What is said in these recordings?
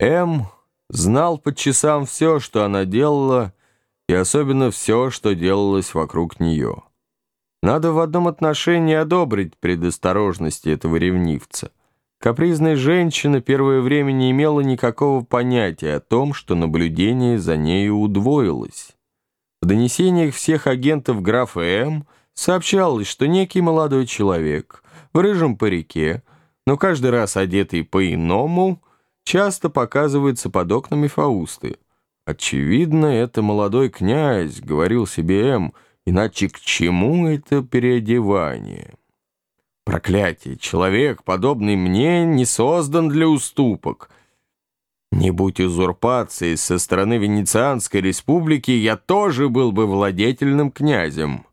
М знал по часам все, что она делала, и особенно все, что делалось вокруг нее. Надо в одном отношении одобрить предосторожности этого ревнивца. Капризная женщина первое время не имела никакого понятия о том, что наблюдение за нею удвоилось. В донесениях всех агентов графа М сообщалось, что некий молодой человек в рыжем парике, но каждый раз одетый по-иному, часто показывается под окнами Фаусты. «Очевидно, это молодой князь», — говорил себе М., иначе к чему это переодевание? Проклятие! Человек, подобный мне, не создан для уступок — не будь узурпации со стороны Венецианской республики, я тоже был бы владетельным князем.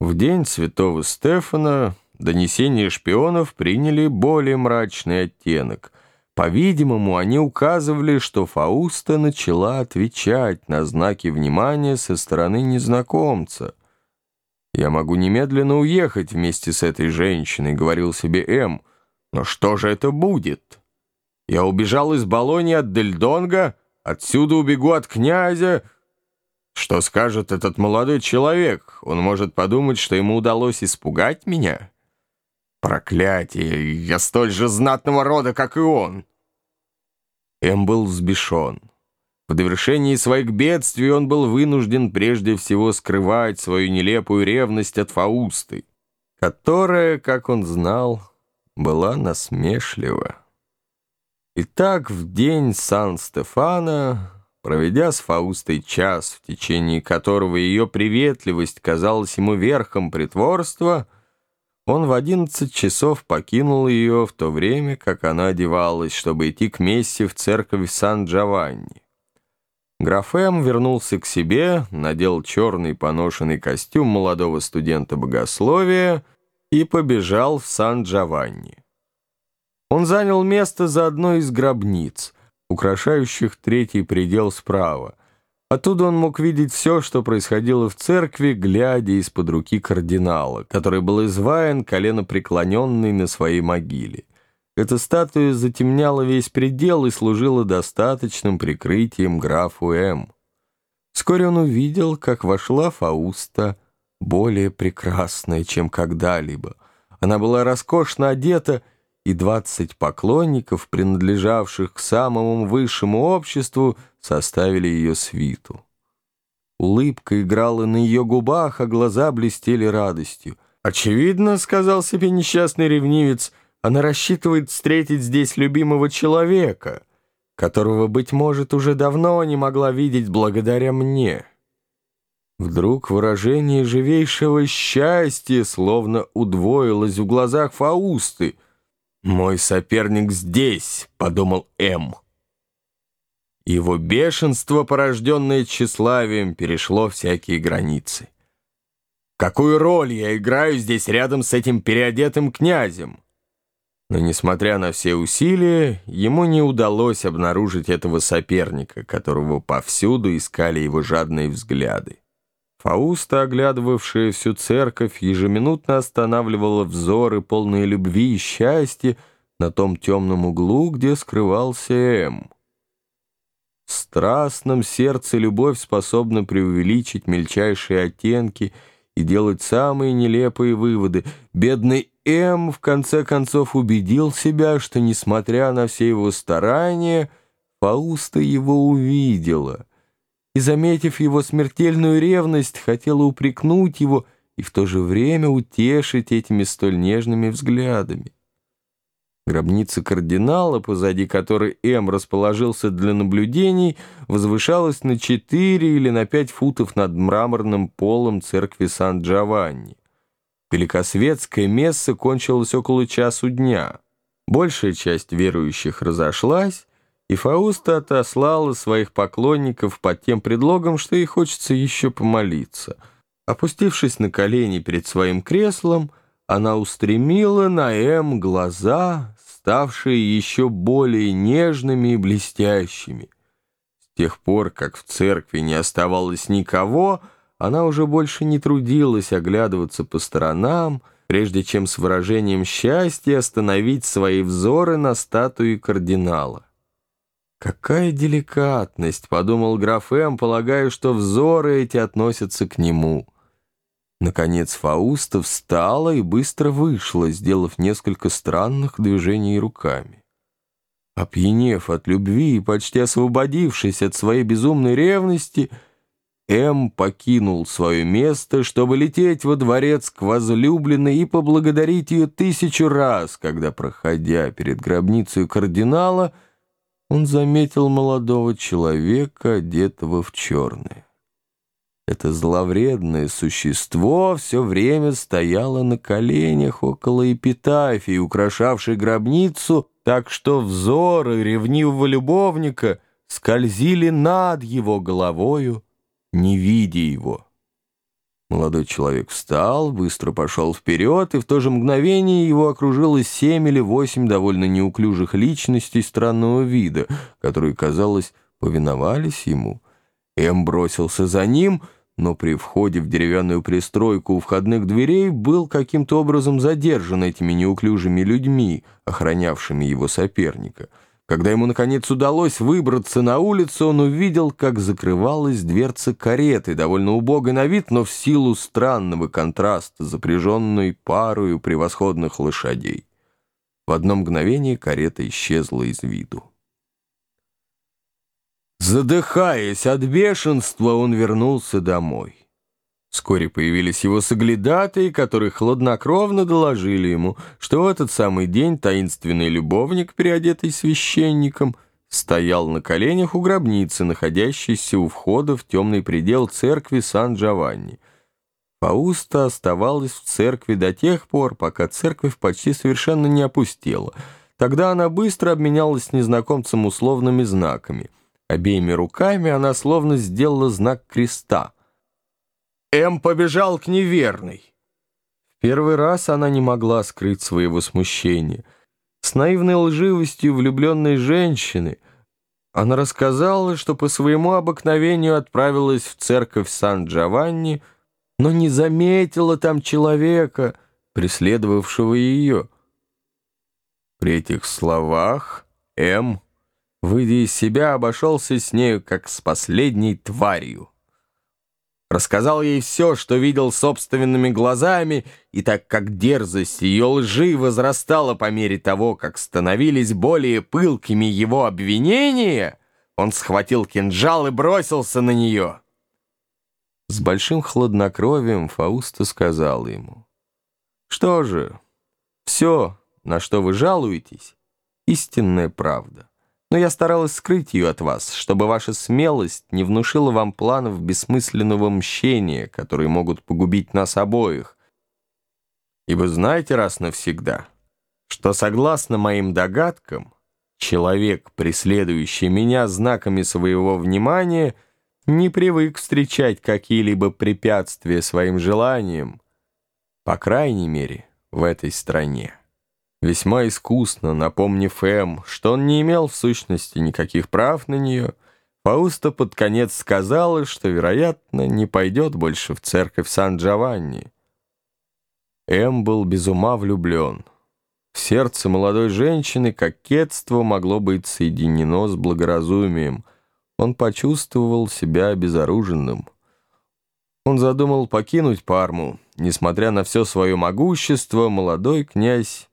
В день святого Стефана донесения шпионов приняли более мрачный оттенок. По-видимому, они указывали, что Фауста начала отвечать на знаки внимания со стороны незнакомца. «Я могу немедленно уехать вместе с этой женщиной», — говорил себе М. «Но что же это будет?» Я убежал из Болони от Дельдонга, отсюда убегу от князя. Что скажет этот молодой человек? Он может подумать, что ему удалось испугать меня? Проклятие! Я столь же знатного рода, как и он!» Эм был взбешен. В довершении своих бедствий он был вынужден прежде всего скрывать свою нелепую ревность от Фаусты, которая, как он знал, была насмешлива. Итак, в день Сан-Стефана, проведя с Фаустой час, в течение которого ее приветливость казалась ему верхом притворства, он в одиннадцать часов покинул ее в то время, как она одевалась, чтобы идти к мессе в церковь Сан-Джованни. Графем вернулся к себе, надел черный поношенный костюм молодого студента богословия и побежал в Сан-Джованни. Он занял место за одной из гробниц, украшающих третий предел справа. Оттуда он мог видеть все, что происходило в церкви, глядя из-под руки кардинала, который был изваян, колено преклоненный на своей могиле. Эта статуя затемняла весь предел и служила достаточным прикрытием графу М. Вскоре он увидел, как вошла Фауста, более прекрасная, чем когда-либо. Она была роскошно одета и двадцать поклонников, принадлежавших к самому высшему обществу, составили ее свиту. Улыбка играла на ее губах, а глаза блестели радостью. «Очевидно, — сказал себе несчастный ревнивец, — она рассчитывает встретить здесь любимого человека, которого, быть может, уже давно не могла видеть благодаря мне». Вдруг выражение живейшего счастья словно удвоилось в глазах Фаусты — «Мой соперник здесь», — подумал М. Его бешенство, порожденное тщеславием, перешло всякие границы. Какую роль я играю здесь рядом с этим переодетым князем? Но, несмотря на все усилия, ему не удалось обнаружить этого соперника, которого повсюду искали его жадные взгляды. Фауста, оглядывавшая всю церковь, ежеминутно останавливала взоры, полные любви и счастья, на том темном углу, где скрывался М. В страстном сердце любовь способна преувеличить мельчайшие оттенки и делать самые нелепые выводы. Бедный М. в конце концов убедил себя, что, несмотря на все его старания, Фауста его увидела — и, заметив его смертельную ревность, хотела упрекнуть его и в то же время утешить этими столь нежными взглядами. Гробница кардинала, позади которой М расположился для наблюдений, возвышалась на четыре или на пять футов над мраморным полом церкви Сан-Джованни. Великосветское месса кончилось около часу дня. Большая часть верующих разошлась, и Фауста отослала своих поклонников под тем предлогом, что ей хочется еще помолиться. Опустившись на колени перед своим креслом, она устремила на М глаза, ставшие еще более нежными и блестящими. С тех пор, как в церкви не оставалось никого, она уже больше не трудилась оглядываться по сторонам, прежде чем с выражением счастья остановить свои взоры на статуе кардинала. «Какая деликатность!» — подумал граф М., полагая, что взоры эти относятся к нему. Наконец Фауста встала и быстро вышла, сделав несколько странных движений руками. Опьянев от любви и почти освободившись от своей безумной ревности, М покинул свое место, чтобы лететь во дворец к возлюбленной и поблагодарить ее тысячу раз, когда, проходя перед гробницей кардинала, он заметил молодого человека, одетого в черное. Это зловредное существо все время стояло на коленях около эпитафии, украшавшей гробницу, так что взоры ревнивого любовника скользили над его головою, не видя его. Молодой человек встал, быстро пошел вперед, и в то же мгновение его окружило семь или восемь довольно неуклюжих личностей странного вида, которые, казалось, повиновались ему. Эм бросился за ним, но при входе в деревянную пристройку у входных дверей был каким-то образом задержан этими неуклюжими людьми, охранявшими его соперника — когда ему, наконец, удалось выбраться на улицу, он увидел, как закрывалась дверца кареты, довольно убогой на вид, но в силу странного контраста, запряженной парою превосходных лошадей. В одно мгновение карета исчезла из виду. Задыхаясь от бешенства, он вернулся домой. Вскоре появились его соглядатые, которые хладнокровно доложили ему, что в этот самый день таинственный любовник, переодетый священником, стоял на коленях у гробницы, находящейся у входа в темный предел церкви Сан-Джованни. Фауста оставалась в церкви до тех пор, пока церковь почти совершенно не опустела. Тогда она быстро обменялась с незнакомцем условными знаками. Обеими руками она словно сделала знак креста — М побежал к неверной. В первый раз она не могла скрыть своего смущения. С наивной лживостью влюбленной женщины она рассказала, что по своему обыкновению отправилась в церковь Сан-Джованни, но не заметила там человека, преследовавшего ее. При этих словах М, выйдя из себя, обошелся с нею, как с последней тварью рассказал ей все, что видел собственными глазами, и так как дерзость ее лжи возрастала по мере того, как становились более пылкими его обвинения, он схватил кинжал и бросился на нее. С большим хладнокровием Фауста сказал ему, «Что же, все, на что вы жалуетесь, истинная правда но я старалась скрыть ее от вас, чтобы ваша смелость не внушила вам планов бессмысленного мщения, которые могут погубить нас обоих. Ибо знаете раз навсегда, что, согласно моим догадкам, человек, преследующий меня знаками своего внимания, не привык встречать какие-либо препятствия своим желаниям, по крайней мере, в этой стране весьма искусно напомнив Эм, что он не имел в сущности никаких прав на нее, Фауста под конец сказала, что, вероятно, не пойдет больше в церковь Сан-Джованни. Эм был без ума влюблен. В сердце молодой женщины кокетство могло быть соединено с благоразумием. Он почувствовал себя обезоруженным. Он задумал покинуть Парму. Несмотря на все свое могущество, молодой князь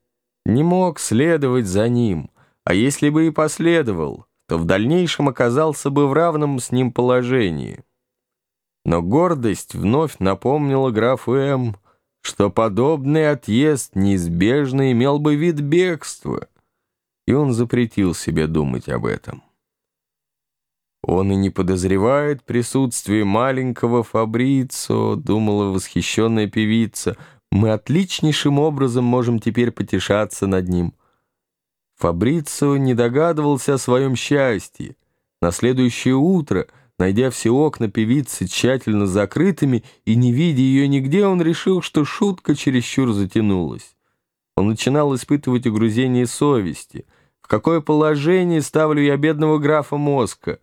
не мог следовать за ним, а если бы и последовал, то в дальнейшем оказался бы в равном с ним положении. Но гордость вновь напомнила графу М., что подобный отъезд неизбежно имел бы вид бегства, и он запретил себе думать об этом. Он и не подозревает присутствие маленького Фабрицо, думала восхищенная певица — мы отличнейшим образом можем теперь потешаться над ним. Фабрицио не догадывался о своем счастье. На следующее утро, найдя все окна певицы тщательно закрытыми и не видя ее нигде, он решил, что шутка чересчур затянулась. Он начинал испытывать угрызение совести. В какое положение ставлю я бедного графа Моска?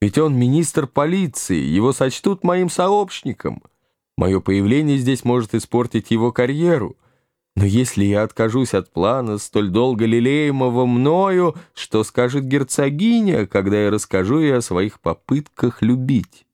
Ведь он министр полиции, его сочтут моим сообщником. Мое появление здесь может испортить его карьеру. Но если я откажусь от плана, столь долго лелеемого мною, что скажет герцогиня, когда я расскажу ей о своих попытках любить?